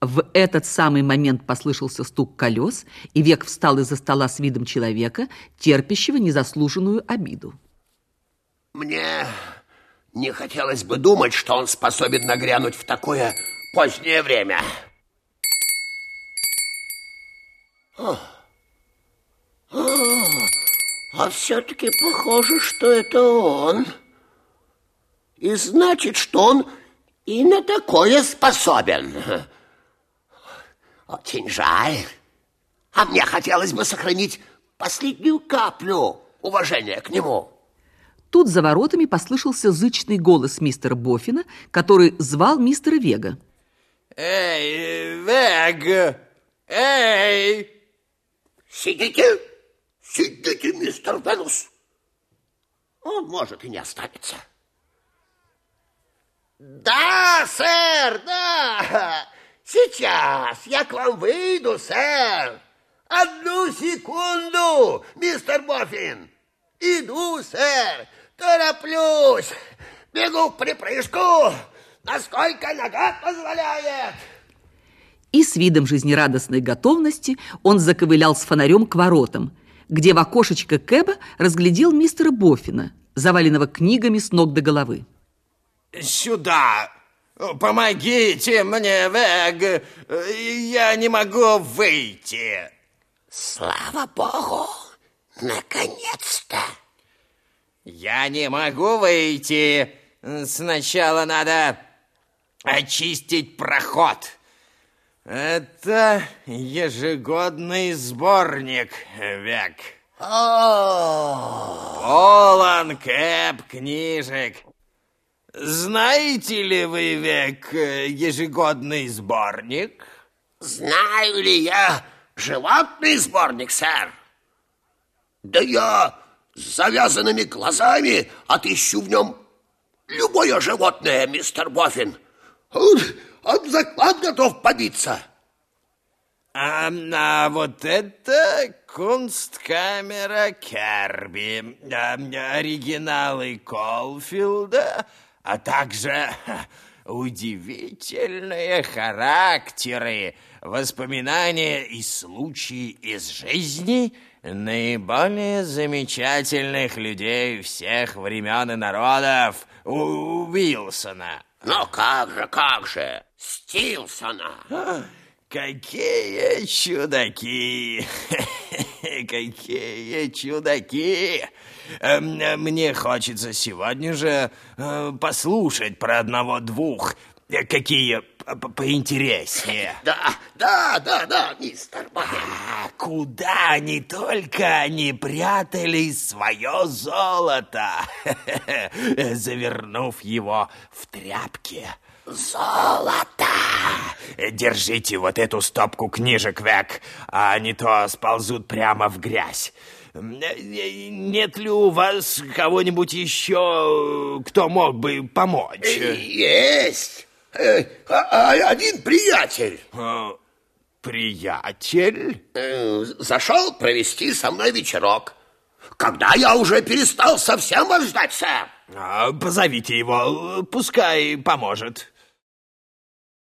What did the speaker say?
В этот самый момент послышался стук колес, и Век встал из-за стола с видом человека, терпящего незаслуженную обиду. Мне не хотелось бы думать, что он способен нагрянуть в такое позднее время. О. А все-таки похоже, что это он. И значит, что он и на такое способен. Очень жаль. А мне хотелось бы сохранить последнюю каплю уважения к нему. Тут за воротами послышался зычный голос мистера Боффина, который звал мистера Вега. Эй, Вег! Эй! Сидите, сидите, мистер Венус. Он может и не останется. Да, сэр, да. Сейчас я к вам выйду, сэр. Одну секунду, мистер Боффин. Иду, сэр. Тороплюсь. Бегу в припрыжку, насколько нога позволяет. И с видом жизнерадостной готовности он заковылял с фонарем к воротам, где в окошечко Кэба разглядел мистера Боффина, заваленного книгами с ног до головы. Сюда! Помогите мне, Вег! Я не могу выйти. Слава богу! Наконец-то! Я не могу выйти. Сначала надо очистить проход. Это ежегодный сборник, Век. Полон кэп книжек. Знаете ли вы, Век, ежегодный сборник? Знаю ли я животный сборник, сэр? Да я с завязанными глазами отыщу в нем любое животное, мистер Боффин. Об заклад готов побиться. А, а вот это кунсткамера Керби, а, оригиналы Колфилда, а также удивительные характеры, воспоминания и случаи из жизни наиболее замечательных людей всех времен и народов у Уилсона. Ну как же, как же, Стилсона. Какие чудаки! Какие чудаки! Эм, мне хочется сегодня же э, послушать про одного-двух, э, какие поинтереснее. Да, да, да, да, мистер Бобби. А куда они только не прятали свое золото, завернув его в тряпки. Золото! Держите вот эту стопку книжек, Век, а не то сползут прямо в грязь. Нет ли у вас кого-нибудь еще, кто мог бы помочь? Есть. Э, а, а, один приятель. А, приятель? Э, зашел провести со мной вечерок. Когда я уже перестал совсем вас ждать, сэр. Позовите его, пускай поможет.